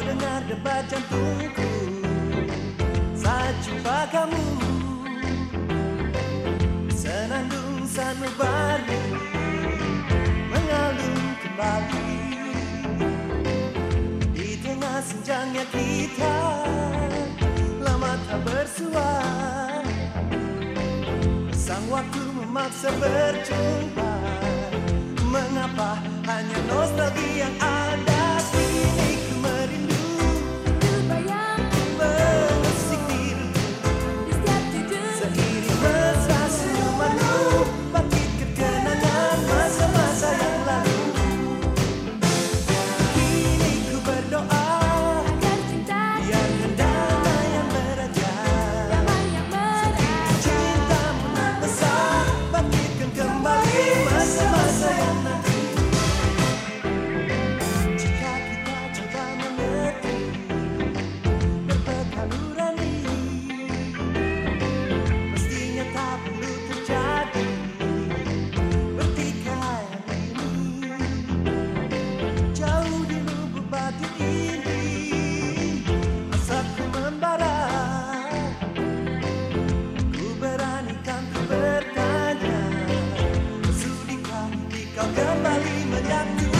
Kau dengar debat jantungku. Saat jumpa kamu Senandung sanubari Mengalun kembali. Di tengah senjangnya kita Lama tak bersua Sang waktu memaksa berjumpa Mengapa hanya nostalgia yang ada kau kembali menyatu